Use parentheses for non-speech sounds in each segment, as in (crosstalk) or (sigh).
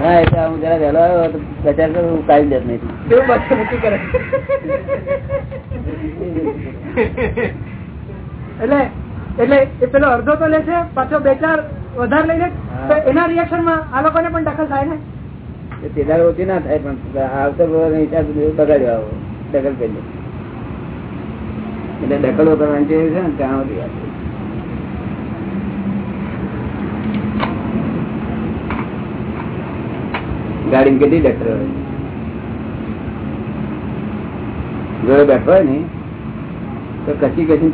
ના એટલે હું જરા વહેલો આવ્યો તો બચાર તો કાઢી દેત નહીં. નક્કી એટલે એટલે એ પેલો અડધો તો લે છે પાછો બે ચાર વધારે લે. તો એના રિએક્શનમાં આ લોકોને પણ દખલ થાય ને? તેદાર ઓછી ના થાય પણ આવતો હિસાબ બગાડ્યો આવો દખલ કરી એટલે દખલો કરવાની છે ને ત્યાં સુધી વાત છે. ગાડી કેટલી ડક્ટર હોય જોડે બેઠો હોય ને, તો કચી કચી.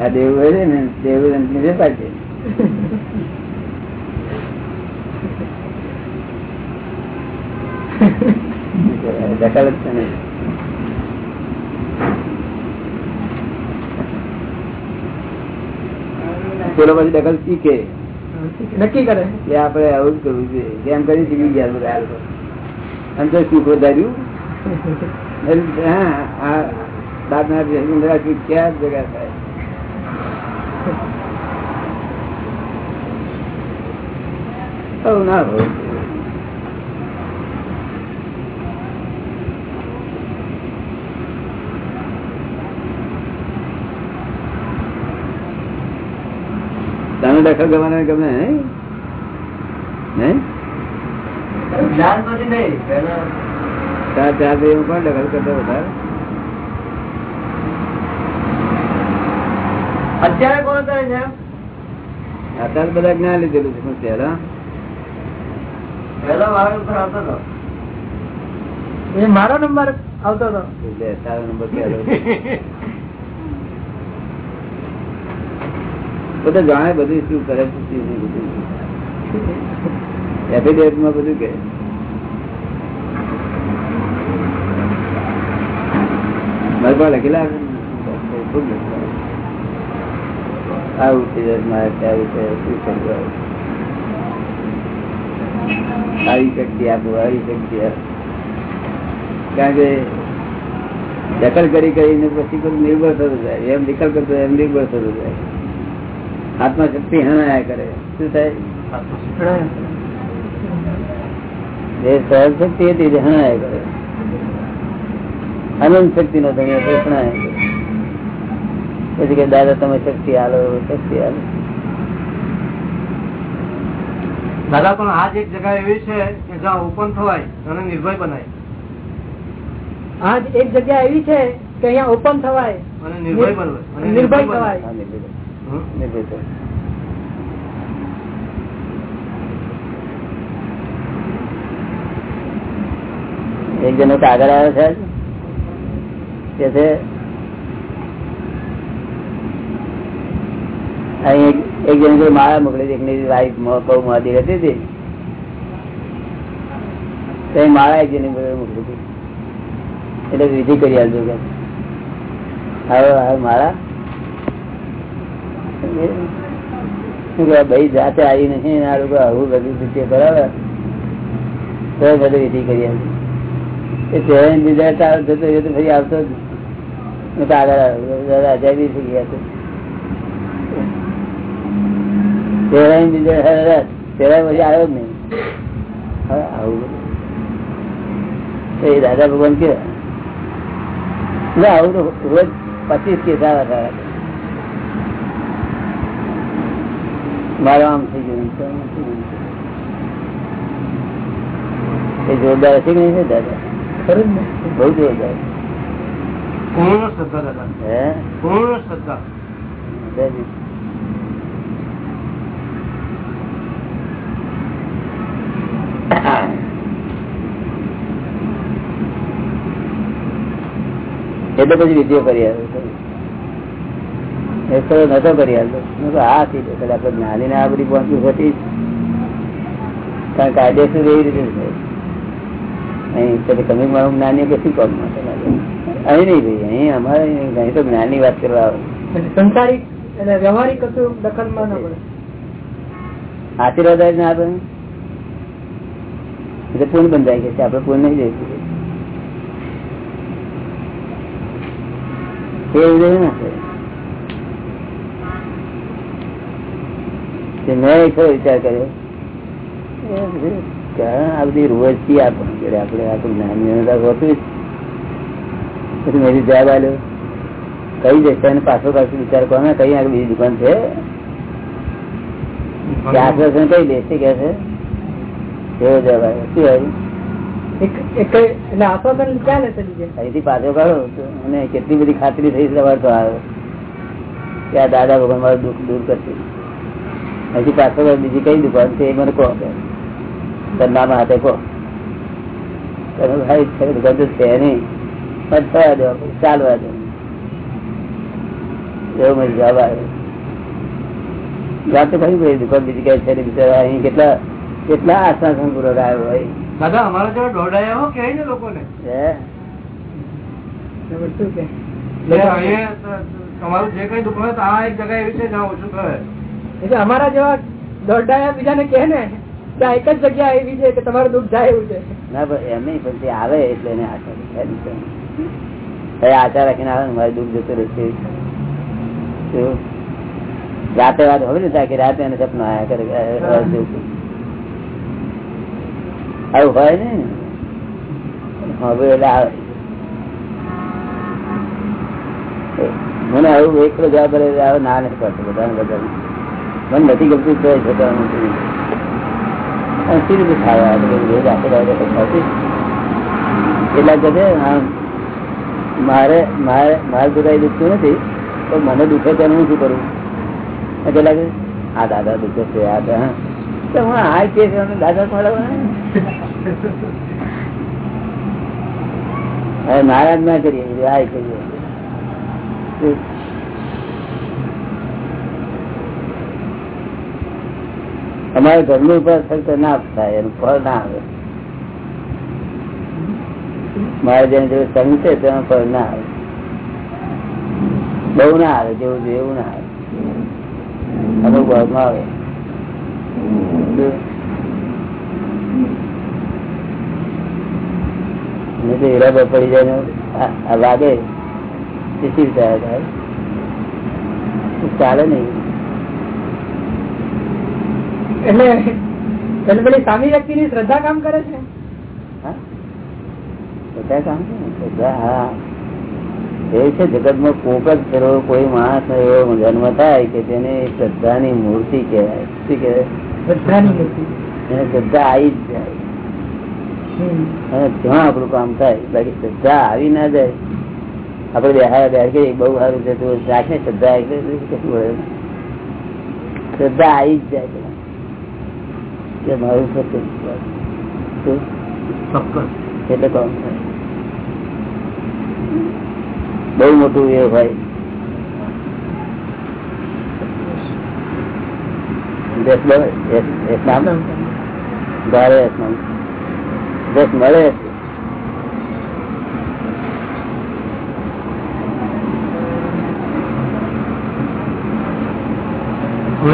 આ દેવું હોય છે ને, દેવું પાડશે દખલ છે ને પેલો પછી દખલ શીખે. નક્કી કરે. કે આપડે આવું જ કરવું છે. કેમ કરી શીખી ગયા બધા અને તો શીખો ધાર્યું હા દાદના ક્યાં ભેગા થાય. ના હોય દાખલ ગમે ગમે ચાર દખલ કરતો વધારે? અત્યારે કોણ કરે છે? અત્યારે બધા જ્ઞાન લીધેલું છે પણ પહેલા? પેલા વાળ ઉપર આવતો હતો. એ મારો નંબર આવતો હતો. તારો નંબર પહેલો. બધા જાણે બધું શું કરે છે શું નહીં બધું. એફિડેવિટમાં બધું કે મારે પણ લખેલા ખૂબ લખેલા. આવું છે મારે ત્યાં છે શું કરવું? આવી શક્તિ આપો આવી શક્તિ આપો. કારણ કે દખલ કરી કરીને પછી કોઈ નિર્ભર થતું જાય. એમ નિકલ કરતો એમ નિર્ભર થતું જાય. આત્મા શક્તિ હણાયા કરે. શું થાય? જે સહજ શક્તિ હતી તે હણાયા કરે. અનંત શક્તિ નો ધણી હતો હણાયા પછી કે દાદા તમે શક્તિ આલો શક્તિ આલો. દાદા પણ આજ એક જગ્યા એવી છે કે જ્યાં ઓપન થવાય અને નિર્ભય બનાય. આજ એક જગ્યા એવી છે કે અહીંયા ઓપન થવાય અને નિર્ભય બનવાય. નિર્ભય થવાય. થવાય. એક જણો કાગળ આવ્યો છે. કે છે એક- જણ માળા મોકલી એકની વાઈફ બહુ મોદી રહેતી હતી. તો માળા એક જણી મોકલી હતી. એટલે વિધિ કરી આવજો કે. હવે માળા ભાઈ જાતે આવી નથી આવું બધું રીતે બરાબર તો બધું વિધિ કરી પછી આવ્યો જ નહીં. એ દાદા ભગવાન કે આવું તો રોજ પચીસ કેસ આવ્યા સારા મારું આમ થઈ ગયું જોરદાર હશે કે નહીં છે દાદા? બહુ જોરદાર. પૂર્ણ શ્રદ્ધા દાદા. હે? પૂર્ણ શ્રદ્ધા. એટલે પછી વિધિઓ કરી આવે નતો કરી આ છે. એટલે આપણે જ્ઞાની ને આ બધી પહોંચવું ખોટી. કારણ કાયદેસર એવી રીતે છે. અહીં પછી તમે મારું જ્ઞાની કે શું કામ અહીં નહીં ભાઈ અહીં અમારે અહીં તો જ્ઞાનની વાત કરવા આવે. એટલે સંસારિક વ્યવહારિક કશું દખલમાં ન પડે. આશીર્વાદ જ ના આપે. એટલે પૂર્ણ બંધાય ગયા છે. આપડે પૂર્ણ નહીં જઈશું એ એવું ના થાય. તે મેં એક વિચાર કર્યો? એ આ બધી રોજથી આપણને આપણે આપણું જ્ઞાન નિર્ણય હોતું જ. પછી મેં જવાબ આવ્યો કઈ જશે અને પાછો પાછો વિચાર કરો ને કઈ આગળ બીજી દુકાન છે? કે કઈ દેશે કે છે? એવો જવાબ આવ્યો શું આવ્યું? કેટલી બધી ખાતરી થઈ સવાર તો આવ્યો કે આ દાદા ભગવાન મારું દુઃખ દૂર કરશે. અહીંથી પાછો બીજી કઈ દુકાન છે એ મને કહો કે ધંધામાં હાથે કહો. તમે ભાઈ છે દુકાન તો છે નહીં. પણ થવા દો ચાલવા દો. એવો મને જવાબ આવ્યો. જાતે ખરી ભાઈ દુકાન બીજી કઈ છે બિચારા અહીં કેટલા કેટલા આશ્વાસન પૂર્વક આવ્યો હોય. દાદા અમારા જેવા દોડાયા હો કે ને લોકોને? હે? તમારું જે કઈ દુકાન આ એક જગ્યા એવી છે જ્યાં ઓછું થાય એટલે અમારા જેવા દોડાયા બીજાને કહે ને કે એક જ જગ્યા એવી છે કે તમારું દુઃખ જાય એવું છે. ના પણ એમ નહીં પણ આવે એટલે એને આશા આશા રાખીને આવે ને મારે દુઃખ જતું રહેશે રાતે વાત હવે ને કે રાતે એને સપના આયા કરે. આવું હોય ને? હવે એટલે આવે. મને આવું એકલો જવાબ ના નથી પડતો બધાને બધા મને નથી ગમતું તો છતાં નથી. મને દુખે તો હું શું કરું? પેલા કહે, આ દાદા દુખે છે આ હા. હું આ કે દાદા મળે હવે નારાજ ના કરીએ આ કરીએ. શું? તમારે ઘરનું ઉપર તો ના થાય, એનું ફળ ના આવે મારે જેને જેવું સંગ છે તેનું ફળ ના આવે બહુ ના આવે, જેવું એવું ના આવે અમુક ભાગમાં આવે પડી જાય લાગે થાય? ચાલે નહીં એટલે એટલે પેલી સામી વ્યક્તિ ની શ્રદ્ધા કામ કરે છે? હા? કામ છે ને, બધા હા. એ છે જગતમાં કોક જ ફેરો કોઈ માણસ એવો જન્મ થાય કે તેને શ્રદ્ધાની મૂર્તિ કહેવાય. શું કહેવાય? શ્રદ્ધાની મૂર્તિ. એને શ્રદ્ધા આવી જ જાય. અને ત્યાં આપણું કામ થાય બાકી શ્રદ્ધા આવી ના જાય. આપડે બેહાર કે બહુ સારું છે તું રાખે શ્રદ્ધા એટલે કશું શ્રદ્ધા આવી જ જાય. કે મારું સત્ય એટલે કોણ બહુ મોટું એ હોય મળે?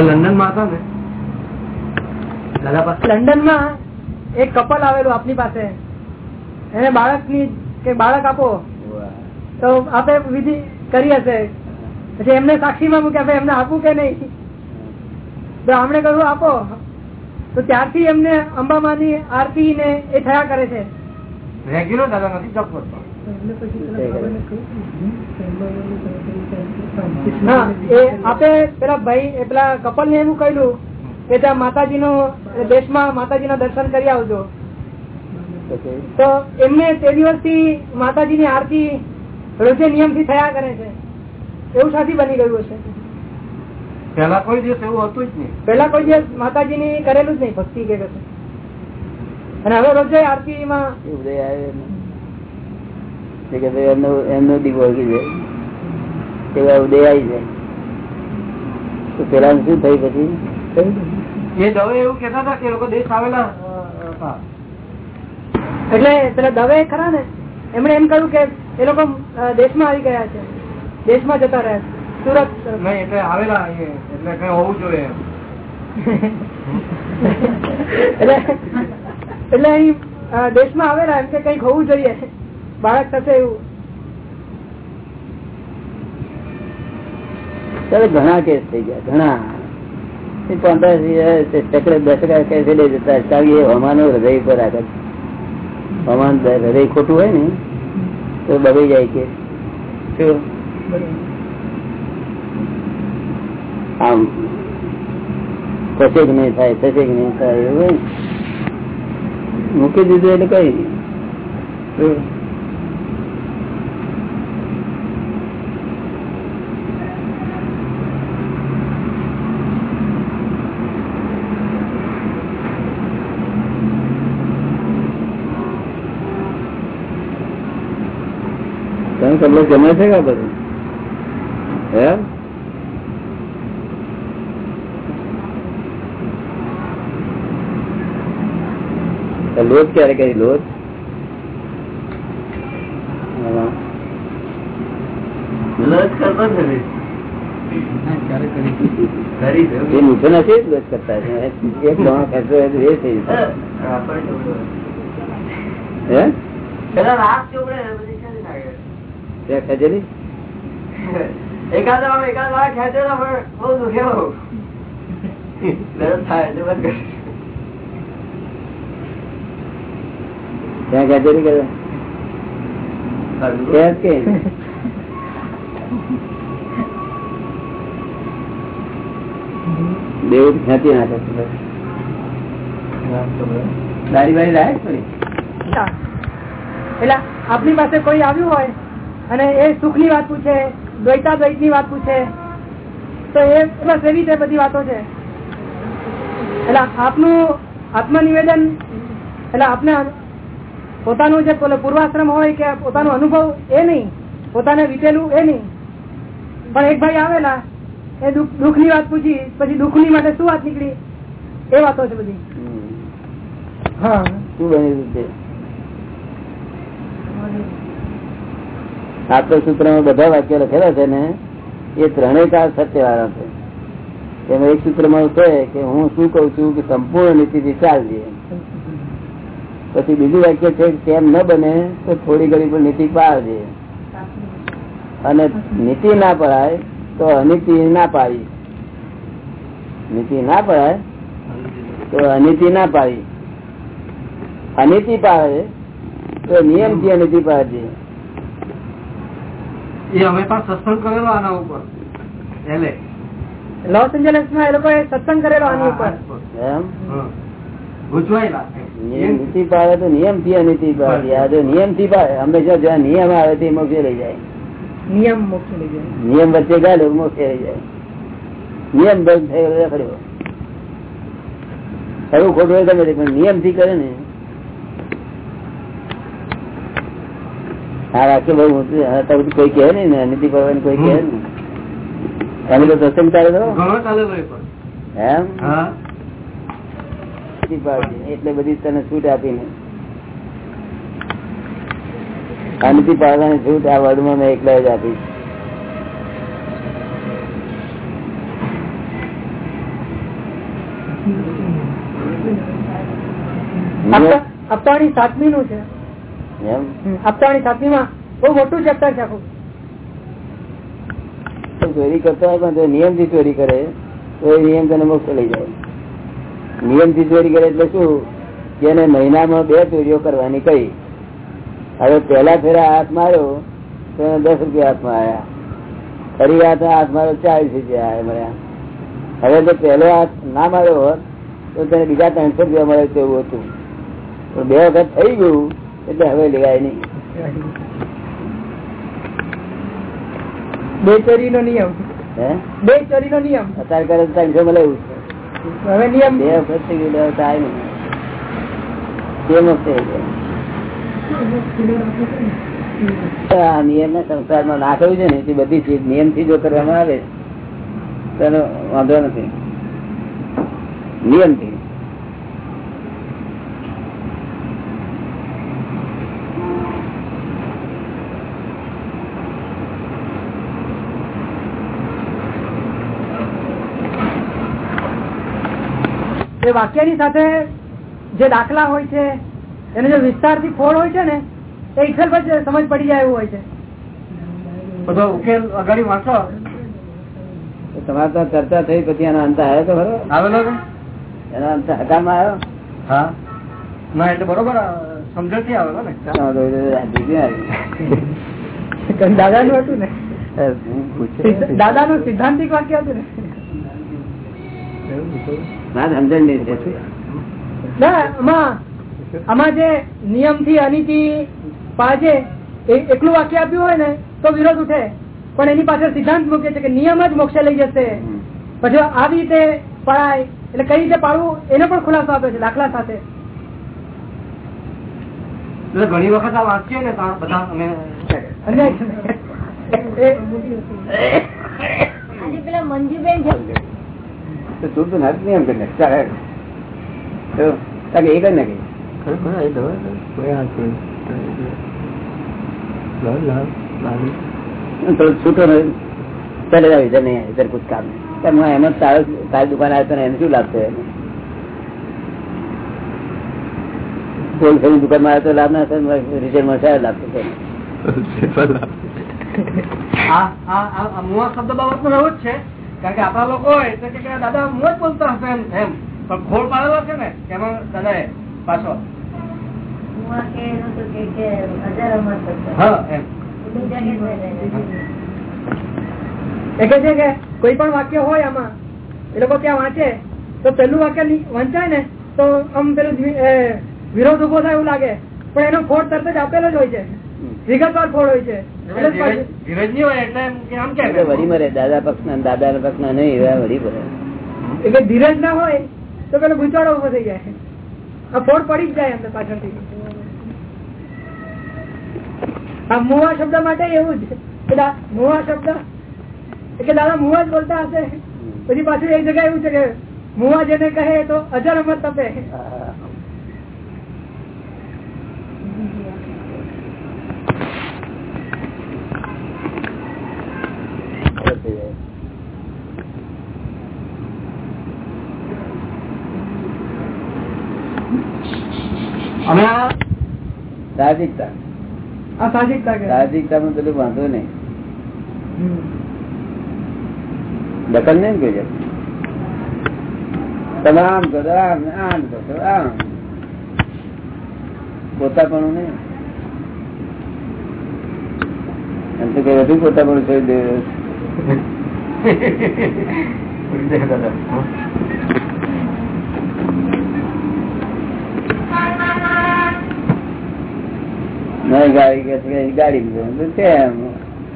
લંડનમાં હતા ને? લંડનમાં એક કપલ આવેલું આપની પાસે. એને બાળકની કે બાળક આપો. તો આપે વિધિ કરી હશે. પછી એમને સાક્ષીમાં મૂક્યા ભાઈ એમને આપવું કે નહીં? તો આમણે કહ્યું આપો. તો ત્યારથી એમને અંબામાની આરતી ને એ થયા કરે છે. રેગ્યુલર દાદા નથી જપ કરતો આપે પેલા ભાઈ પેલા કપલ ને એવું કહ્યું. કે ત્યાં માતાજી નો દેશમાં માતાજી ના દર્શન કરી આવજો. તો એમને તે દિવસથી માતાજીની આરતી રોજે નિયમથી થયા કરે છે. એવું સાથી બની ગયું હશે. પેલા કોઈ દિવસ એવું હતું જ નહીં. પેલા કોઈ દિવસ માતાજીની કરેલું જ નહીં ભક્તિ કે કશું. અને હવે રોજે આરતી માં એમનો. દીવો એવા ઉદય આવી જાય. તો પેલા શું થઈ પછી? એ દવે એવું કેતા હતા કે લોકો દેશ આવેલા. એટલે પેલા દવે ખરા ને? એમણે એમ કહ્યું કે એ લોકો દેશમાં આવી ગયા છે. દેશમાં જતા રહ્યા સુરત. નહીં એટલે આવેલા એટલે કઈ હોવું જોઈએ એમ. એટલે એટલે અહીં દેશમાં આવેલા એમ કે કંઈક હોવું જોઈએ. બાળક થશે એવું. ઘણા કેસ થઈ ગયા ઘણા. હૃદય ખોટું હોય ને, તો બગડી જાય કે આમ, થશે નહીં થાય, થશે કે થાય, એવું. મૂકી દીધું એટલે કઈ નહીં. શું? તમે જમે છે કે બધું? હે? લોજ ક્યારે કઈ લોજ. કરતો ને. એ નીચે નથી જ કરતા? છે એક એ થઈ હે પેલા રાગ ચોપડે ને પછી ક્યાંથી લાગે? ત્યાં ખેંચેલી એકાદ એકાદ વાર ખેંચેલો પણ બહુ દુખે બહુ. દર્દ થાય એટલે બંધ કરી. ત્યાં ખેંચેલી કે. દેવું ખેંચી નાખે દારી બારી લાયક આપની પાસે કોઈ આવ્યું હોય? અને એ સુખની વાત પૂછે દ્વૈતાદ્વૈતની વાત પૂછે તો એ બસ એવી છે બધી વાતો છે. એટલે આપનું આત્મનિવેદન એટલે આપને પોતાનું જે પૂર્વાશ્રમ હોય કે પોતાનો અનુભવ એ નહીં પોતાને વીતેલું એ નહીં. પણ એક ભાઈ આવેલા એ દુઃખની વાત પૂછી પછી દુઃખની માટે શું વાત નીકળી? એ વાતો છે બધી. હા. શું બન્યું આત્મસૂત્રમાં બધા વાક્યો લખેલા છે ને, એ ત્રણેય કાળ સત્ય વાળા છે. એમાં એક સૂત્રમાં છે કે હું શું કઉ છું કે સંપૂર્ણ નીતિથી ચાલજે. પછી બીજું વાક્ય છે તેમ ન બને તો થોડી ઘડી પણ નીતિ પાડજે. અને નીતિ ના પડાય તો અનીતિ ના પાડી. નીતિ ના પડાય તો અનીતિ ના પાડી. અનીતિ પાડે તો નિયમ અનિતિ અનીતિ પાડજે. એ અમે પણ સત્સંગ કરેલો આના ઉપર. એટલે. લોસ એન્જલસમાં એ લોકો સત્સંગ કરેલો આની ઉપર. એમ? નિયમ નીતિ પાડે તો નિયમથી અનિતિ પાડે. નિયમથી પાડે હંમેશા જ્યાં નિયમ આવે તે મોક્ષે લઈ જાય. નિયમ મોક્ષ લઈ જાય. નિયમ વચ્ચે ગાડો મોક્ષે લઈ જાય. નિયમ બંધ થયો રખડ્યો ખરું. ખોટું હોય ગમે પણ નિયમથી કરે ને આ વાક્ય બહુ બધું કોઈ કહે નઈ ને અનીતિ પાડવાની કોઈ કહે નઈ તમે તો સત્સંગ ચાલે તો? એમ. એટલે બધી તને છૂટ આપીને અનિતિ પાડવાની છૂટ આ વર્ડમાં મેં એકલા જ આપી. આપતાણી સાતમી નું છે. એમ? આપતાણી માં બહુ મોટું છે છે આખું ચોરી કરતા હોય પણ જો નિયમથી ચોરી કરે તો એ નિયમ તને મોક્ષ લઈ જાય. નિયમથી ચોરી કરે એટલે શું? કે એને મહિનામાં બે ચોરીઓ કરવાની કહી હવે પેલા ફેરા હાથ માર્યો તો એને દસ રૂપિયા હાથમાં આવ્યા ફરી હાથ હાથ માર્યો ચાલીસ રૂપિયા મળ્યા. હવે જો પહેલો હાથ ના માર્યો હોત તો તેને બીજા ત્રણસો રૂપિયા મળે તેવું હતું. પણ બે વખત થઈ ગયું એટલે હવે લેવાય નહીં. બે ચોરી નો નિયમ. હે? બે ચોરી નો નિયમ. અત્યારે કરે ત્રણસો મળે એવું છે. હવે નિયમ બે વખત થઈ ગયું થાય નહીં. તે વખતે સંસારમાં નાખ્યું છે ને તે બધી ચીજ નિયમથી જો કરવામાં આવે તેનો વાંધો નથી. નિયમથી એ વાક્યની સાથે જે દાખલા હોય છે એને જો વિસ્તારથી ફોડ હોય છે ને એ ઈશ્વર પર સમજ પડી જાય એવું હોય છે. બધો ઉકેલ અગાડી વાંચો. તમારે તો ચર્ચા થઈ પછી એનો અંત આવ્યો તો ખરો આવેલો કે એનો અંત હકામાં આવ્યો? હા. ના એટલે બરોબર સમજણથી આવેલો ને. દાદા હતું ને. દાદા નું સિદ્ધાંતિક વાક્ય હતું ને? ના સમજણ નહીં છે શું? ના આમાં આમાં જે નિયમથી અનિતિ પાજે એકલું વાક્ય આપ્યું હોય ને તો વિરોધ ઉઠે. પણ એની પાછળ સિદ્ધાંત મૂકે છે કે નિયમ જ મોક્ષે લઈ જશે. પછી આવી રીતે પડાય એટલે કઈ રીતે પાડવું એનો પણ ખુલાસો આપે છે દાખલા સાથે. ઘણી વખત આ વાંચીએ ને બધા અમે (laughs) આજે પેલા મંજુબેન છે. તો તું તો નથી એમ કરીને ચાલે એ તાકે નાખી થોડો છૂટો ને ચલે જાવ ઇધર નહીં ઇધર કુછ કામ નહીં. પણ હું એમ જ તારી દુકાન આવ્યો તો એને શું લાભ થયો? આવ્યો તો લાભ ના થયો રિટેલમાં સારો લાભ થયો (laughs) આ આ આ- આ મુવા શબ્દ બાબતનું એવું જ છે. કારણ કે આપણા લોકો હોય તો કે દાદા હું જ બોલતો હશે એમ એમ. પણ ખોળ પાડેલો છે ને એમાં દાદા પાછો. એ કે છે કે કોઈ પણ વાક્ય હોય આમાં એ લોકો ત્યાં વાંચે તો પેલું વાક્ય વંચાય ને તો આમ પેલું વિરોધ ઊભો થાય એવું લાગે. પણ એનો ખોટ તરત જ આપેલો જ હોય છે. વિગતવાર હોય છે. વળી મરે દાદા પક્ષ ના દાદા ના પક્ષ ના નહીં એવા વળી મરે. એટલે ધીરજ ના હોય તો પેલો ગુંચાળો ઊભો થઈ જાય. આ ફોડ પડી જ જાય અંદર પાછળથી. આ મુવા શબ્દ માટે એવું જ. કે મુવા શબ્દ. એટલે કે દાદા મુવા જ બોલતા હશે. પછી પાછું એક જગ્યા એવું છે કે મુવા જેને કહે તો અજર અમર તપે. સાહજિકતા. સાહજિકતા માં બધું વાંધો નહીં. દખલ નહીં તમે આમ કરો આમ આમ કરો આમ પોતાપણું નહીં. એમ તો કઈ વધુ પોતાપણું (laughs) દે નહીં ગાડી કે છે ગાડી જવું છે એમ.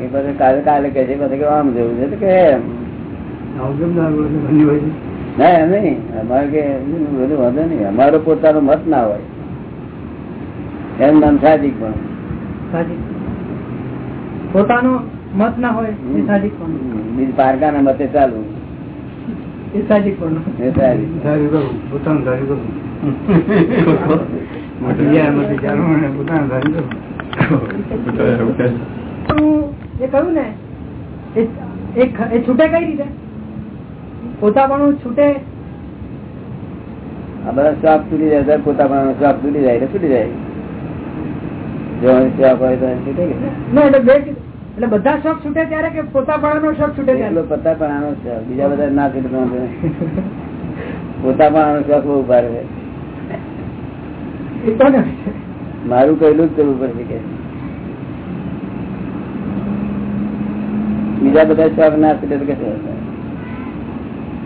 એ પછી કાલે કાલે કે છે પછી આમ જવું છે કે એમ. ના એમ નહીં. અમારે કે બધું વાંધો નહીં. અમારો પોતાનો મત ના હોય. એમ નામ સાહજિક પણ. પોતાનો મત ના હોય એ પણ. બીજું મતે ચાલુ. એ સાહજિક પણ. એ સારી પોતાનું એ છૂટે કઈ રીતે? પોતાપણું છૂટે? આ બધા શ્વાપ તૂટી જાય તૂટી જાય એટલે તૂટી જાય. જો શ્વાપ હોય તો છૂટે કે એટલે એટલે બધા શોખ છૂટે ત્યારે કે પોતાપણાનો શોખ છૂટે એટલો ત્યારે? પતા પણ આનો છે બીજા બધા ના છૂટે. પોતા પણ આનો શોખ બહુ ભારે ને. મારું કહેલું જ કરવું પડશે કે. બીજા બધા શોખ ના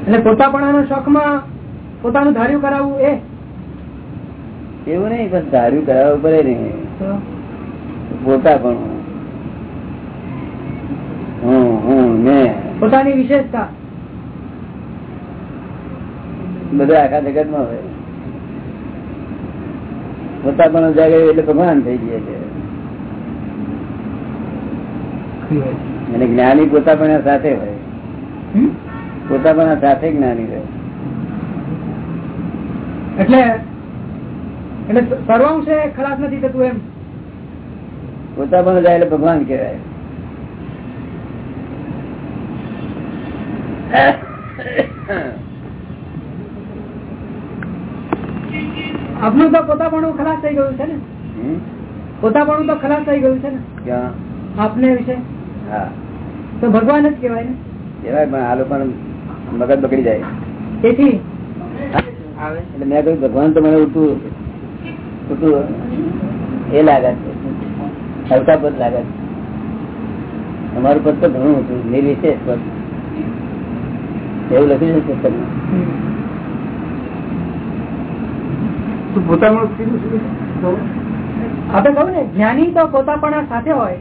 એટલે પોતાપણાનો શોખમાં પોતાનું ધાર્યું કરાવવું એ? એવું નહીં પણ ધાર્યું કરાવવું પડે નહીં તો? પોતા પણ હું હું મેં પોતાની વિશેષતા. બધા આખા જગતમાં હોય. પોતા પણ જાગે એટલે ભગવાન થઈ ગયા છે અને જ્ઞાની પોતા પણ સાથે હોય પોતા પણ સાથે જ્ઞાની રહે એટલે એટલે સર્વાંશે ખરાબ નથી થતું એમ પોતા પણ જાય એટલે ભગવાન કહેવાય આપનું તો પોતાપણું ખલાસ થઈ ગયું છે ને? પોતાપણું તો ખલાસ થઈ ગયું છે ને? આપને વિશે? હા. તો ભગવાન જ કેવાય ને? કેવાય પણ આ લોકો મગજ બગડી જાય. તેથી? એટલે મેં કહ્યું ભગવાન તો મને ઉઠું ઉઠું એ લાગે છે. હલકા પદ લાગે છે. અમારું પદ તો ઘણું હતું. નિર્વિશેષ પદ. એવું લખ્યું છે પુસ્તકમાં. પોતાનું સીધું સીધું આપણે કહું ને જ્ઞાની તો પોતાપણા સાથે હોય.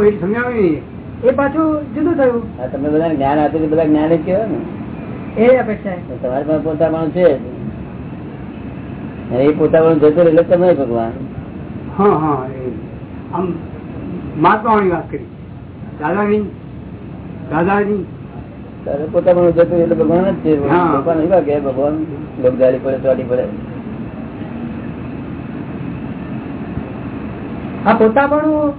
વેટ સમજાવે એ પાછું જુદું થયું. તમે બધા જ્ઞાન આપે બધા જ્ઞાન જ કહેવાય ને. એ અપેક્ષા તમારી પાસે પોતાપણું છે એ પોતાપણું જતું એટલે તમે ભગવાન. હા હા એ. આમ મહાત્માઓની વાત કરી. દાદાની દાદાની. પોતાપણું જતું એટલે ભગવાન જ છે. ભગવાન ભગવાન લોકદારી પડે ચોટી પડે. આ પોતાપણું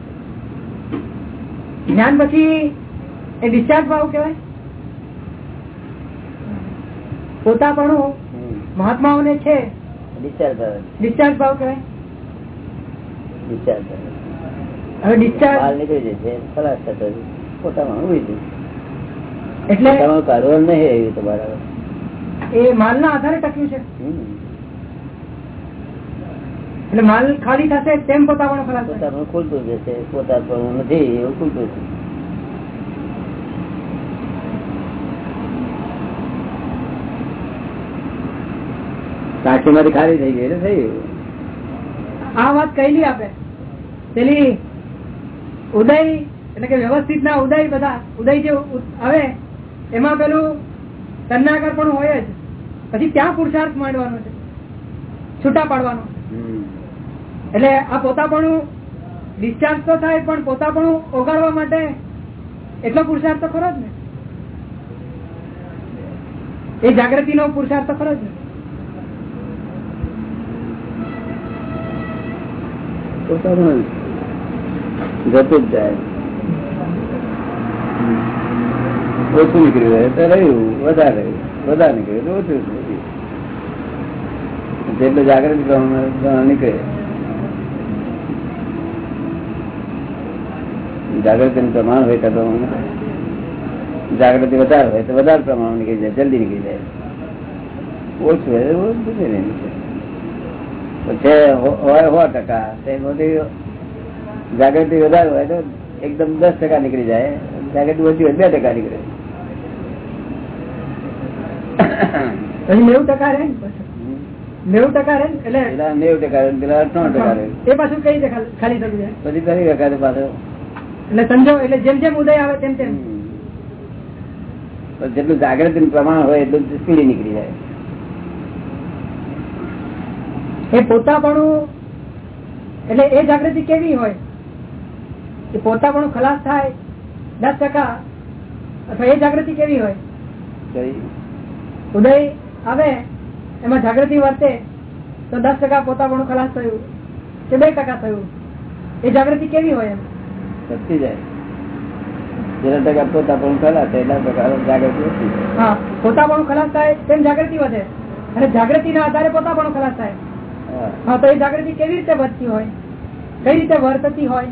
જ્ઞાન પછી એ ડિસ્ચાર્જ ભાવ કહેવાય? પોતાપણું. મહાત્માઓને છે ડિસ્ચાર્જ ભાવ. કહેવાય? હવે ડિસ્ચાર્જ નીકળી જશે ખલાસ થતો પોતામાં ઊભી એટલે કાઢવાનું નહીં તમારા એ માલના આધારે ટક્યું છે. એટલે માલ ખાલી થશે તેમ પોતાપણું પોતાનું ખુલતું જશે પોતાનું નથી એવું ખુલતું છે. સાચી માંથી ખાલી થઈ ગઈ થયું આ વાત કહેલી આપે. પેલી ઉદય એટલે કે વ્યવસ્થિત ના ઉદય બધા ઉદય જે આવે એમાં પેલું સન્નાકર પણ હોય જ. પછી ત્યાં પુરુષાર્થ માંડવાનો છે. છૂટા પાડવાનો. એટલે આ પોતાપણું ડિસ્ચાર્જ તો થાય, પણ પોતાપણું ઓગાળવા માટે એટલો પુરુષાર્થ તો ખરો જ ને? એ જાગૃતિ નો પુરુષાર્થ તો ખરો જ ને? જાય. ઓછું નીકળ્યું હોય તો રહ્યું, વધારે વધારે નીકળ્યું તો ઓછું. જેટલું જાગૃતિ નીકળે. જાગૃતિ નું પ્રમાણ હોય તો જાગૃતિ વધારે હોય તો વધારે પ્રમાણ નીકળી જાય જલ્દી નીકળી જાય. ઓછું હોય ઓછું છે હોય સો ટકા. તે બધી જાગૃતિ વધારે હોય તો એકદમ દસ ટકા નીકળી જાય. જાગૃતિ ઓછી હોય બે ટકા નીકળે. પછી નેવું ટકા રહે. નેવું ટકા રહે એટલે નેવું ટકા રહે, પેલા ત્રણ ટકા રહે. એ પાછું કઈ ખાલી- થયું પછી ફરી ટકા પાછો એટલે સમજો એટલે જેમ જેમ ઉદય આવે તેમ તેમ. પણ જેટલું જાગૃતિ પ્રમાણ હોય એટલું સ્પીડી નીકળી જાય. એ પોતાપણું એટલે એ જાગૃતિ કેવી હોય? કે પોતાપણું ખલાસ થાય દસ ટકા અથવા એ જાગૃતિ કેવી હોય? ઉદય આવે એમાં જાગૃતિ વર્તે તો દસ ટકા પોતાપણું ખલાસ થયું કે બે ટકા થયું એ જાગૃતિ કેવી હોય એમ? વધતી જાય. જેટલા ટકા પોતા પણ એટલા ટકા જાગૃતિ ઓછી જાય. પોતાપણું ખલાસ થાય તેમ જાગૃતિ વધે. અને જાગૃતિના આધારે પોતાપણું ખલાસ થાય. હા. હા તો એ જાગૃતિ કેવી રીતે વધતી હોય? કઈ રીતે વર્તતી હોય.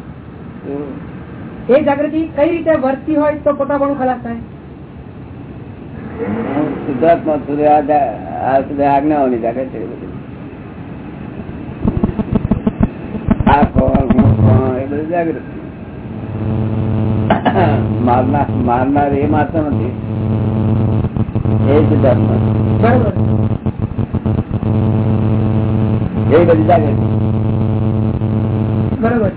એ જાગૃતિ કઈ રીતે વર્તતી હોય તો પોતાપણું ખલાસ થાય. શુદ્ધાત્મા સુધી આ સુધી આજ્ઞાઓની જાગૃતિ આ કોણ, એ બધું જાગૃતિ. મારનાર મારનાર એ માત્ર નથી એ શુદ્ધાત્મા બરોબર એ બધી જાગૃતિ બરોબર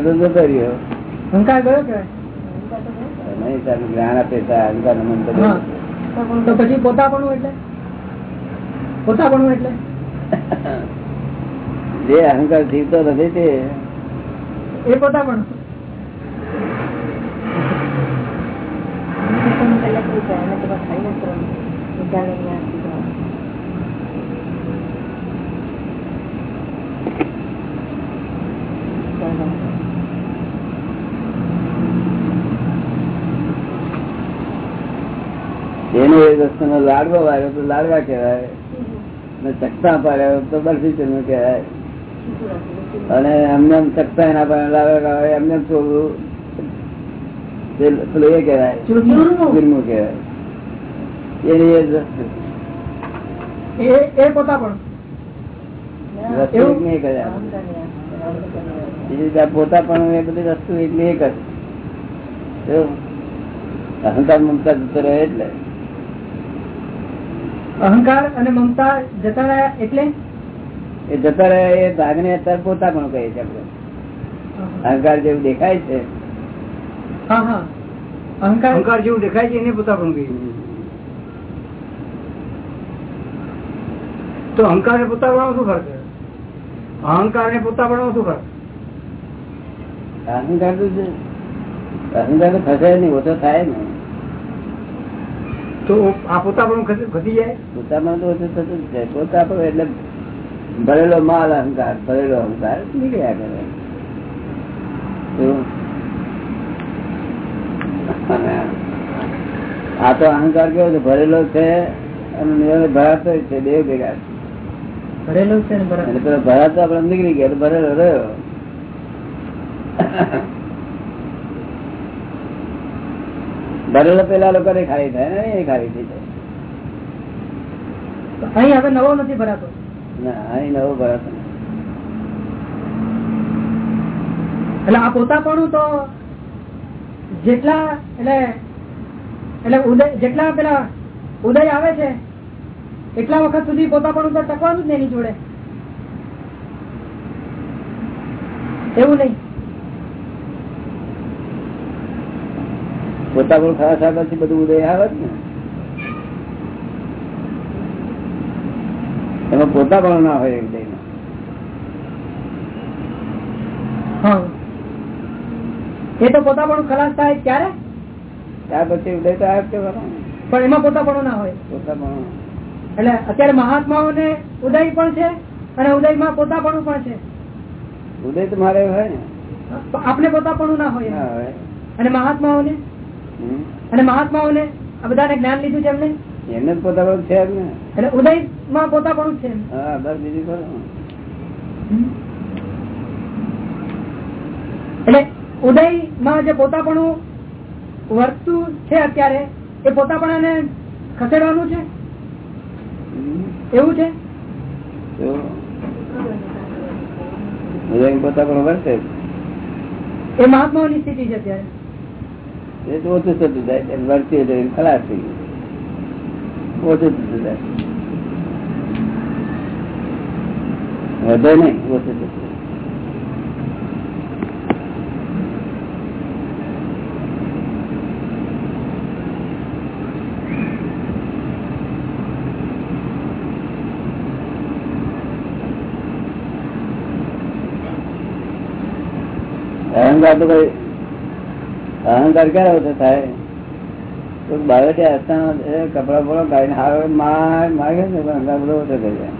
અહંકાર તો જતો રહ્યો અહંકાર ગયો કે નહીં તારું જ્ઞાન આપે અહંકાર નમન કરે તો પછી પોતાપણું એટલે? જે અહંકાર જીવતો નથી તે. એ પોતાપણું. Thank you. એને એ વસ્તુનો લાડવો વાળ્યો તો લાડવા કહેવાય. ને ચકતા પાડ્યો તો બરફી ચૂરમું કહેવાય. અને એમને એમ ચકતા એના પર લાડવા કહેવાય એમને એમ ચોરવું પેલું એ કહેવાય ચૂરમું. કહેવાય. એની એ પોતા પણ. એ બધી વસ્તુ એટલી એક જો, અહંકાર મમતા જતો રહે એટલે. અહંકાર અને મમતા જતા રહ્યા એટલે? એ જતા રહ્યા એ ભાગને અત્યારે પોતા પણ કહે છે અહંકાર જેવું દેખાય છે. હા હા. અહંકાર અહંકાર જેવું દેખાય છે એને પોતા પણ કહ્યું તો અહંકાર ને પોતા પણ શું ફરક અહંકાર ને પોતા પણ શું ફરક? અહંકાર તો છે. અહંકાર તો ખસે નહીં ઓછો થાય ને. તો આ પોતા પણ ઘટી જાય? પોતામાં તો ઓછું થતું જ છે પોતા પણ એટલે ભરેલો માલ અહંકાર ભરેલો અહંકાર નીકળ્યા કરે. આ તો અહંકાર કેવો છે? ભરેલો છે અને ભરાતો છે બે ભેગા ભરેલો છે ભરાતો? આપડે નીકળી ગયા ભરેલો રહ્યો. ભરેલો પેલા લોકો ને ખાલી થાય ને એ ખાલી થઈ જાય. અહીં હવે નવો નથી ભરાતો? ના અહીં નવો ભરાતો. એટલે આ પોતાપણું તો જેટલા એટલે એટલે ઉદય જેટલા પેલા ઉદય આવે છે એટલા વખત સુધી પોતા પણ ટકવાનું જ નહીં એની જોડે. એવું નહીં. પોતા પણ ખાવા પછી બધું ઉદય આવે ને. એમાં પોતા પણ ના હોય ઉદયમાં એ તો પોતાપણું ખલાસ થાય ક્યારે ત્યાર પછી ઉદય તો આવે પણ એમાં પોતાપણું ના હોય. પોતા પણ એટલે અત્યારે મહાત્માઓને ઉદય પણ છે અને ઉદયમાં પોતા પણ છે. ઉદય તો મારે હોય ને. આપણે પોતા ના હોય ના હોય. અને મહાત્માઓને? હમ. અને મહાત્માઓને આ બધાને જ્ઞાન લીધું છે એમને? એમને જ પોતા છે એટલે ઉદયમાં પોતા પણ છે હા બસ બીજું એટલે ઉદયમાં જે પોતાપણું વર્તું છે અત્યારે એ પોતાપણાને ખસેડવાનું છે? એવું છે? ઉદય પોતા પણ વર્તે એ મહાત્માઓની સ્થિતિ છે અત્યારે. એ તો ઓછું થતું જાય એટલે વર્તી એટલે ખલાસ થઈ ગયું ઓછું થતું જાય વધે નહીં ઓછું થતું જાય. અહંકાર તો કઈ અહંકાર ક્યારે ઓછો થાય? બાળકે હસતા કપડા બોલો ગાઈને હારો માર માગે ને અહંકાર બધો ઓછો થઈ જાય.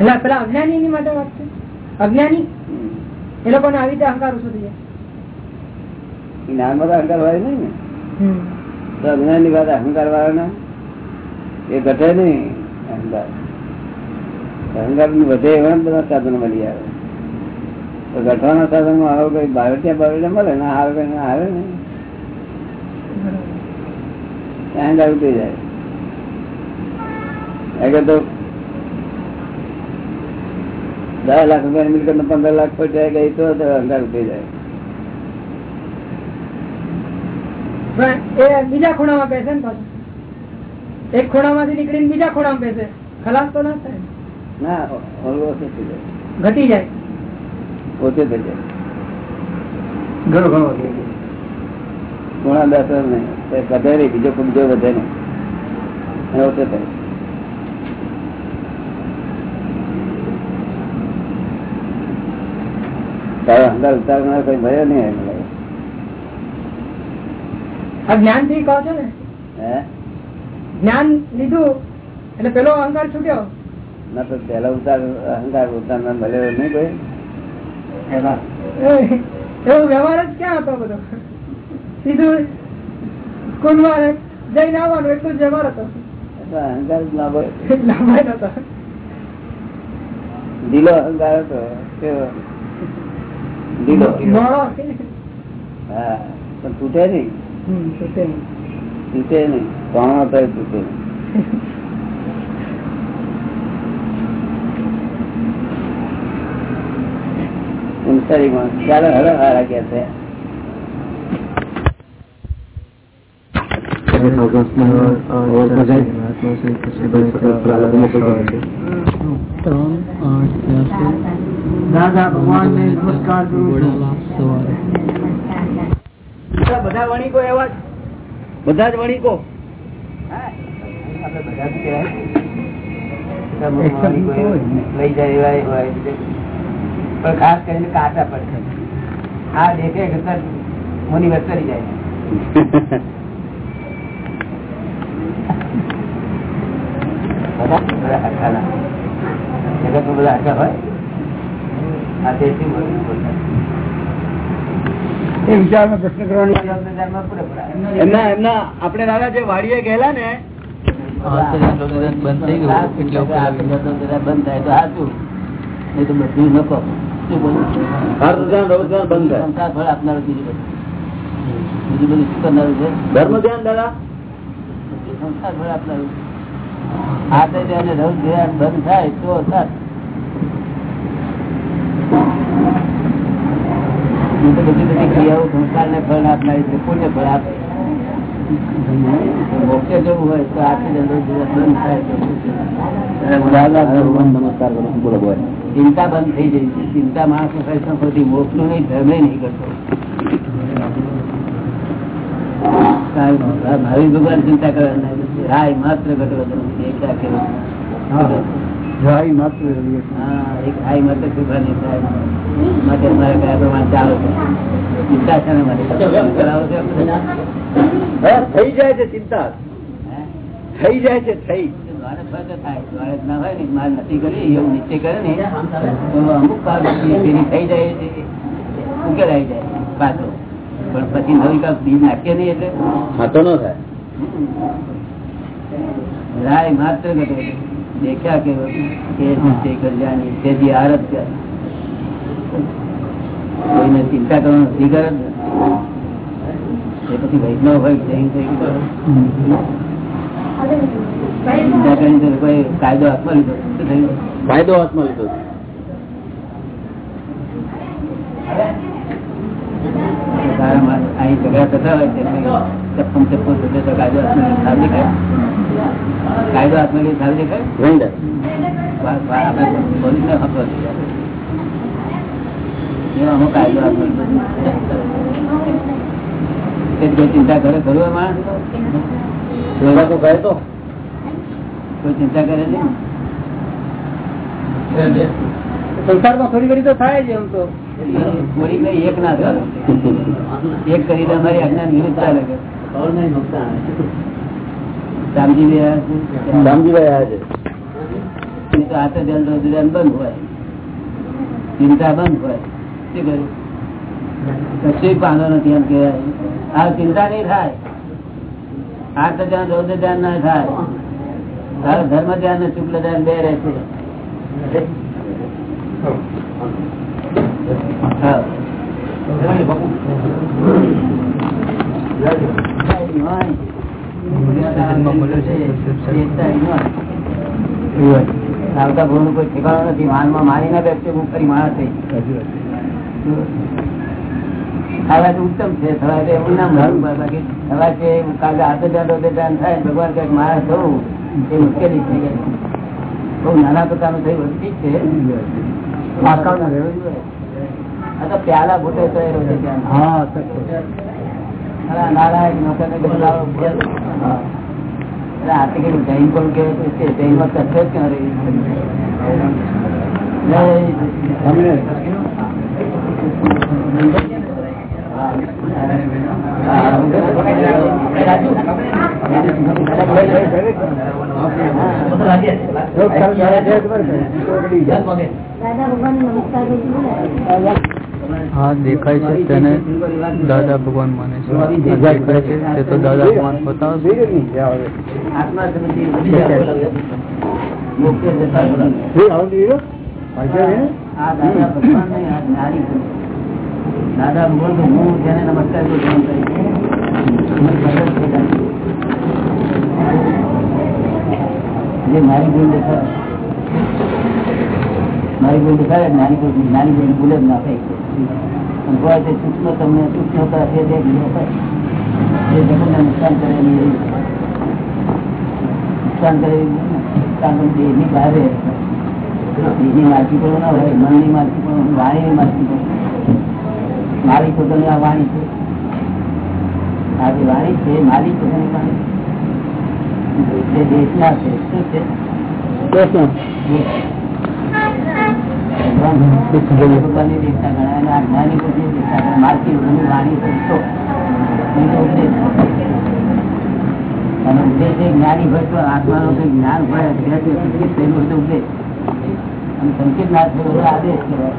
એટલે પેલા અજ્ઞાની ની માટે વાત છે? અજ્ઞાની? એ લોકોને આવી રીતે અહંકાર ઓછો થઈ જાય. જ્ઞાનમાં તો અહંકાર વાળી નહીં ને. તો અજ્ઞાનની વાત અહંકાર વાળાને? એ ઘટે નહીં અહંકાર. અહંકાર વધે એવા બધા સાધનો મળી આવે. તો ઘટવાના સાધનો આવો, કઈ બાવટિયા બાવટિયા મળે, ને હારો કઈ આવે ને. અહંકાર ઉતરી જાય. આગળ તો દસ લાખ રૂપિયાની મિલકત પંદર લાખ પચાય ગઈ તો અહંકાર ઉતરી જાય. બીજા ખૂણામાં બેસે ને એક ખૂણામાંથી નીકળીને બીજા ખૂણામાં બેસે. ખલાસ તો ના થાય. ના ઘટી જાય. ઓછું થઈ જાય. ઘણો ઘણો. ગુણા દસ નહીં. વધે નહીં બીજો કોઈ વધે નહીં. એ ઓછો થાય. તારો અહંકાર ઉતારનાર કોઈ ભયો નહીં જ્ઞાનથી કહો છો ને? હે? જ્ઞાન લીધું એટલે પેલો અહંકાર છૂટ્યો. ના તો પેલા ઉતાર અહંકાર ઉતારનાર મળ્યો નહીં કોઈ? એવો વ્યવહાર જ ક્યાં હતો બધો? સીધું સ્કૂલમાં જઈને આવવાનું એટલું જ વ્યવહાર હતો. અહંકાર જ લાભ નતો ઢીલો અહંકાર હતો કેવો? ઢીલો. હા પણ તૂટે નહીં. તૂટે તો તૂટે નહીં. કોણ હતો તૂટે નહીં. સંસારી માણસ. ચાલો હલો હારા કે છે દાદા ભગવાન ને નમસ્કાર કરું છું. બધા વણિકો એવા જ બધા જ વણિકો આપણે બધા જ કહેવાય. લઈ જાય એવા એ હોય. પણ ખાસ કરીને કાચા પડશે આ દેખે કે તરત મુનિ જાય. બધા બધા બધા હોય આ દેશી બોલતા. એ વિચારમાં પ્રશ્ન કરવાની એમના એમના આપણે દાદા જે વાડીએ ગયેલા ને બંધ થાય તો સાચું નહીં તો બધું નકો ધર્મ ધ્યાન દાદા? સંસાર આપનારું. આ તો તેને રૌદ ધ્યાન બંધ થાય તો સાર નહીં તો બધી બધી ક્રિયાઓ સંસ્કારને ફળ આપનારી છે પુણ્ય ફળ આપે? મોક્ષે જવું હોય તો બંધ થાય છે? બોલો બોલ. ચિંતા બંધ થઈ જાય છે. ચિંતા માણસનું કઈ સંપત્તિ મોક્ષનું નહીં ધર્મે નહીં કરતો. ભાવિ ભગવાન ચિંતા કરે રાય માત્ર ઘટવા એકલા કેવલ. હા એક રાય માત્ર નહીં થાય માટે મારે કયા પ્રમાણે ચાલો છો. ચિંતા છે ને માટે કરાવો છો? થઈ જાય છે ચિંતા. થઈ જાય છે થઈ. પણ પછી નવી કાળ બીજ નાખીએ નહીં એટલે. ખાતો ન થાય. રાય માત્ર દેખ્યા કે તેજી આરત કોઈને ચિંતા કરવાનો સ્વીકાર જ નથી. એ પછી વૈષ્ણવ હોય જૈન થઈ કાયદો હાથમાં લીધો શું હાથમાં લીધો અહીં ઝઘડા થતા હોય ચપ્પમ ચપ્પમ થશે તો કાયદો હાથમાં સારું દેખાય? કાયદો હાથમાં સારું દેખાય? આપણે પોલીસને હકલો થઈ જાય. એવો કાયદો હાથમાં લીધો. તે કોઈ ચિંતા કરે ખરું તો કોઈ ચિંતા કરે છે? સંસારમાં થોડી ઘડી તો થાય જ એમ તો. થોડી કઈ એક ના ચાલે એક કરી અમારી આજ્ઞા વિરુદ્ધ ચાલે રામજી છે. રામજીભાઈ છે. તો આ તો ધ્યાન રોજ બંધ હોય. ચિંતા બંધ હોય. શું કર્યું? કશું પાનો નથી એમ કેવાય આ ચિંતા નહીં થાય. આ તો ધ્યાન રોજ ધ્યાન ના થાય. તારે ધર્મ ધ્યાન ને શુક્લ ધ્યાન બે રહેશે. આવતા ભૂલ કોઈ ઠેકાણો નથી. માનમાં મારી ના બેસે હું ફરી માણસ ખાવા તો ઉત્તમ છે. તો એવું ના મારું બાકી છે કાલે હાથે થાય ભગવાન કંઈક માણસ થવું એ મુશ્કેલી થઈ ગઈ. બહુ નાના પ્રકારનું થયું ઠીક છે. પ્યાલા ફૂટે તો એ રોજે ધ્યાન હા અરે નારાયણ નોકરને હા. અરે આ તો કેવું જૈન પણ કેવું જ ક્યાં રહી? હા દેખાય છે તેને. દાદા ભગવાન માને છે. આ દેખાય છે તે તો દાદા ભગવાન હોતા દાદા બોલ તો હું જેને નમસ્કાર કરું. જે મારી ભૂલ દેખાય, મારી ભૂલ દેખાડે નાની ભૂલ નાની ભૂલ ભૂલ જ ના થાય કોઈ તે સૂક્ષ્મ તમને સૂક્ષ્મતા છે જે જગતને નુકસાન કરે એની. નુકસાન કરે. નુકસાન દેહની બહાર. દેહની માલકી પણ ના હોય, મનની માલકી પણ વાણીની માલકી પણ માલિક પોતાની આ વાણી છે. આ જે વાણી છે મારી પોતાની વાણી છે. તે દેશના છે. શું છે પોતાની દેશના ગણાય આ જ્ઞાની પોતાની દેશના ગણાય. વાણી સંતો અને ઉપદેશ જ્ઞાની ભય સંકેત થયેલો હોય ઉપદેશ અને સંકેત ના થયેલો આદેશ કહેવાય.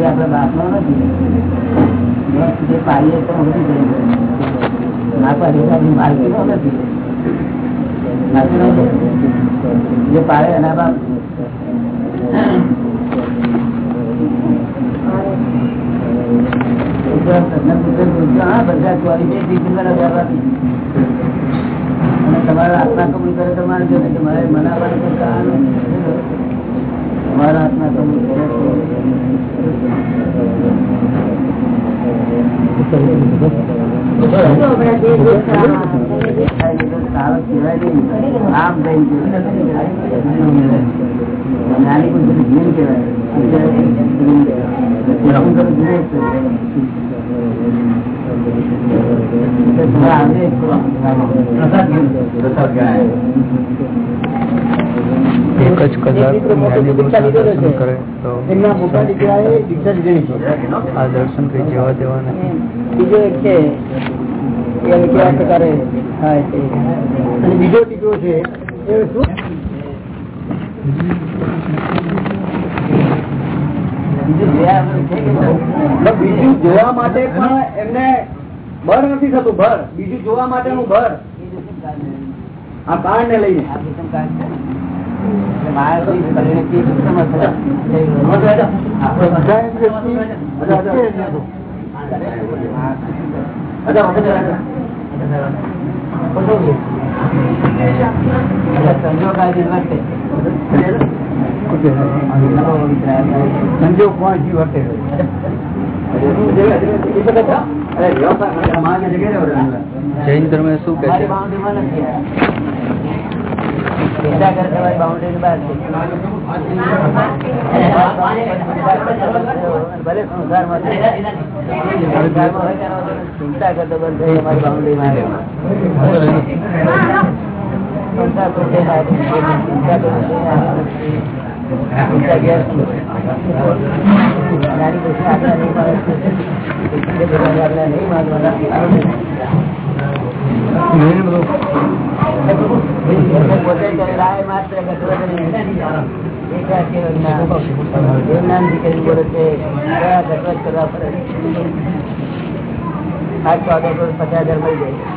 આપણા બાપનો નથી પાડીએ તો ના પાડીએ માલકીનો બધા quality તમારા આત્મા કબૂલ કરે તો જો ને કે મારે મનાવવાનું તો કારણ તમારા આત્મા કબૂલ કરે નાની કોઈ જીવન જીવન એક જ કલાક દર્શન કરે તો મોટા આ દર્શન કઈ જવા દેવા નથી બીજો એક છે કેવા પ્રકારે થાય છે. અને બીજો ટીકો છે એ શું? બીજું જોવા માટે પણ એમને ભર નથી થતું ભર. બીજું જોવા માટેનું બળ કારણ? આ કાળ ને લઈને કારણ સંજોગ આજે. સંજોગ કોણ જીવ હટે જૈન ધર્મ શું કે છે ભલે સંસારમાં. ચિંતા કરતો બંધ થઈ તમારી બાઉન્ડ્રીમાં આવ્યો. સંસાર તો છે ના, ચિંતા તો છે ના. ચિંતા ઘેર છે. નાની કોઈ આજ્ઞા નહીં પાડે. જે બધાની આજ્ઞા નહીં માનવાના. પોતે કરેલા એ માત્ર ગતવચન એકા કેવળના દેવનામજી કરીને બોલે છે કયા ગતવચ કરવા પડે આ ચોદો કરોડ પચાસ હજાર મળી જાય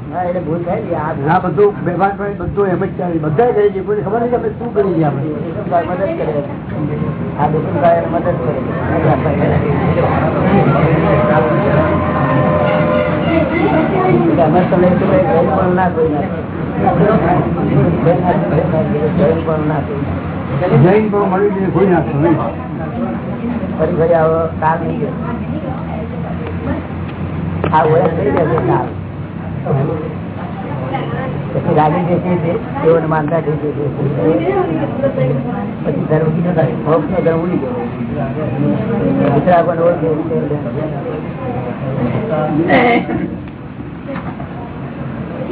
આ બધું વ્યવહાર પણ બધું એમ જ ચાલે. બધા કરે છે ખબર નથી શું કરી રહ્યા કરે કરે અમે જૈન પણ ના કોઈ નથી. પણ ના જૈન પણ મળી જાય કોઈ નાખો નહીં. ફરી ફરી આવો કામ નહીં આ ઓળખ થઈ જશે કાલ પછી રાગી જશે તે તેઓને માનતા થઈ જશે પછી ધર્મ કીધો થાય મોક્ષ નો ધર્મ ઉડી ગયો દુસરા પણ ઓળખે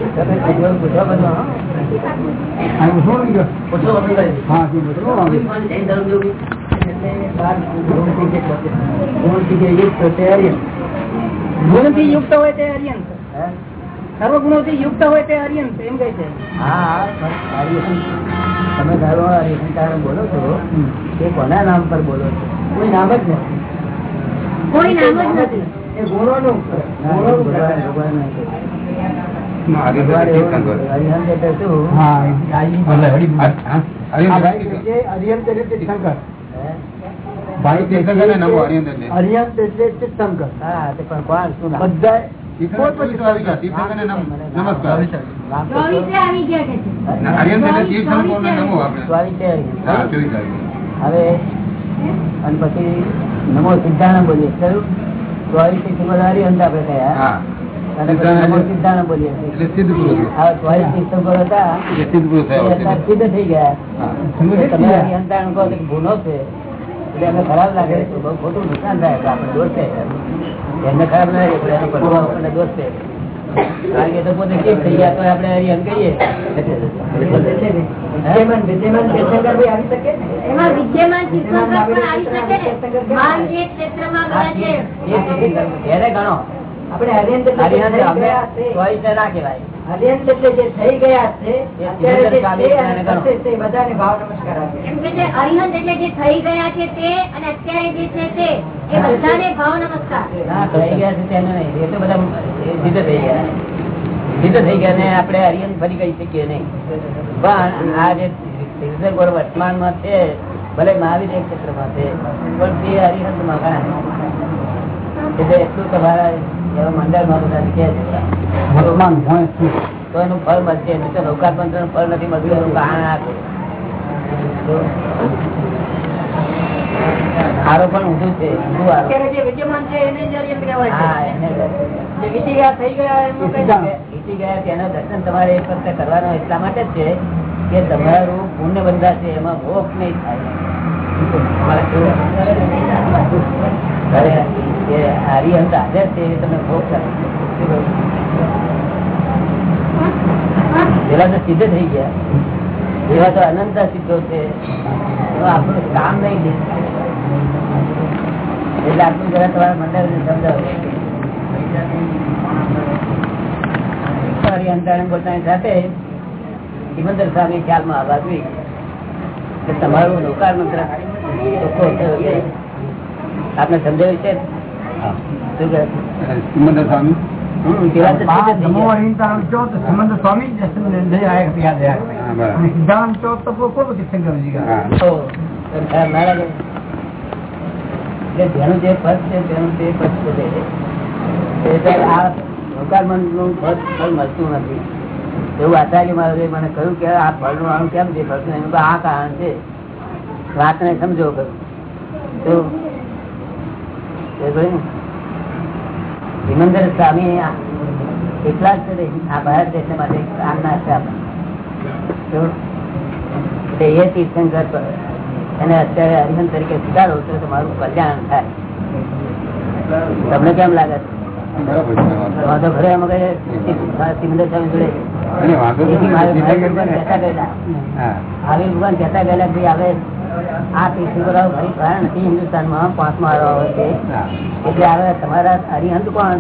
તમે પૂછો પૂછો બધું હા? આ પૂછો ને કે? પૂછો બધું હા તે પૂછો હવે. ગુણથી યુક્ત હોય તે આર્યન સર્વ ગુણો થી યુક્ત હોય તે આર્યન એમ કહે છે. હા તમે ધારો કારણ બોલો છો? એ કોના નામ પર બોલો છો? કોઈ નામ જ નથી. કોઈ નામ જ નથી. એ ગુણોનું ભગવાન બધા હવે અને પછી નમો બોલીએ. ચોવીસ આપણે સિદ્ધ થઈ ગયા. હા. તમે હરિહંતાણ કહો છે. એટલે એમને ખરાબ લાગે તો બહુ ખોટું નુકસાન થાય આપણે દોષ છે. એમને ખરાબ ના લાગે એનો પ્રભાવ આપણને દોષ છે. કારણ કે તો પોતે કેમ થઈ ગયા તો આપણે હરિહંત કહીએ. ગણો. આપણે હરિયંત એટલે જે હરિહંત થઈ ગયા છે ચોવીસે ના કહેવાય હરિયંત એટલે જે થઈ ગયા છે બધાને ભાવ નમસ્કાર આપે એમ કે છે અરિહંત એટલે જે થઈ ગયા છે તે અને અત્યારે જે છે તે એ બધાને ભાવ નમસ્કાર. થઈ ગયા છે તેને નહીં એ તો બધા એ સિદ્ધ થઈ ગયા સિદ્ધ થઈ ગયા ને આપણે હરિયન ફરી કહી શકીએ નહીં. પણ આ જે તીર્થંકર વર્તમાનમાં છે ભલે મહાવીર એક ક્ષેત્રમાં છે પણ તે હરિહંતમાં ગણાય. એટલે એટલું તમારા તો એનું ફળ મળશે. નહીં તો લોકાત્મંત્રનું ફળ નથી મળતું. એનું કારણ આ આરો પણ ઊંધું છે. તેના દર્શન તમારે એક વખતે કરવાનો એટલા માટે જ છે કે તમારું પુણ્ય બંધાશે એમાં ભોગ નહીં થાય. હરિહંત પેલા તો સિદ્ધ થઈ ગયા એવા તો અનંત સિદ્ધો છે આપણું કામ નહીં એટલે આપણું જરા તમારા મંડળ સમજાવો હરિહંતાણી પોતાની સાથે સ્વામી ખ્યાલમાં આવવા જોઈએ. તમારું લોકાર મંત્ર. આપને સમજાવ્યું છે? જેનું જે પદ છે તેનું તે પદ. એટલે આ લોકાર્પણનું પદ મળતું નથી. એવું આચાર્ય મહારાજે મને કહ્યું કે આ ફળનું આનું કેમ છે? ફળતું એનું આ કારણ છે. વાતને સમજો કહ્યું? વિમંદર સ્વામી એટલા જ છે આ ભારત દેશ માટે આજ્ઞા છે આપણે. એ તીર્થંકર પર એને અત્યારે હરિહન તરીકે સ્વીકારો તો તમારું કલ્યાણ થાય. તમને કેમ લાગે છે? બરાબરમાં હિન્દુસ્તાનમાં પાંચમો આવે છે. એટલે હવે તમારા હરિહંત કોણ?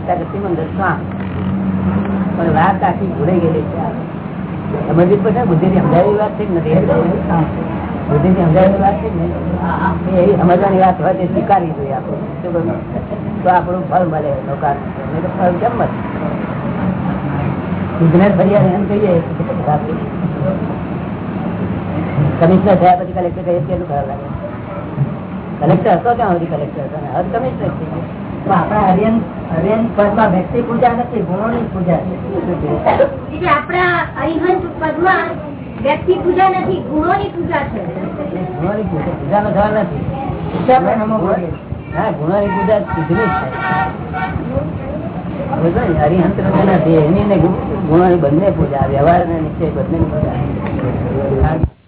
પણ વાત આખી ભૂલાઈ ગયેલી છે. સમજવી પડે બુદ્ધિ ની સમજાવી વાત છે નથી? બુદ્ધિ થી સમજાવેલી વાત છે ને એવી સમજવાની વાત હોય તે સ્વીકારવી જોઈએ આપણે. શું કહ્યું? તો આપણું ફળ મળે તો ફળ કેમ મળે? બિઝનેસ ફરિયાદ એમ કહીએ. કમિશનર થયા પછી કલેક્ટર કહીએ કેટલું ખરાબ લાગે? કલેક્ટર હતો ત્યાં સુધી કલેક્ટર હતો ને હવે કમિશનર થઈ ગયો આપણા હરિયન હરિયન પદમાં વ્યક્તિ પૂજા નથી ગુણોની પૂજા છે. આપણા અરિહંત પદમાં વ્યક્તિ પૂજા નથી ગુણોની પૂજા છે. ગુણોની પૂજા નથી. હરિહંત નથી એની ને ગુણોની બંને પૂજા વ્યવહાર ને નિશ્ચય બંને પૂજા.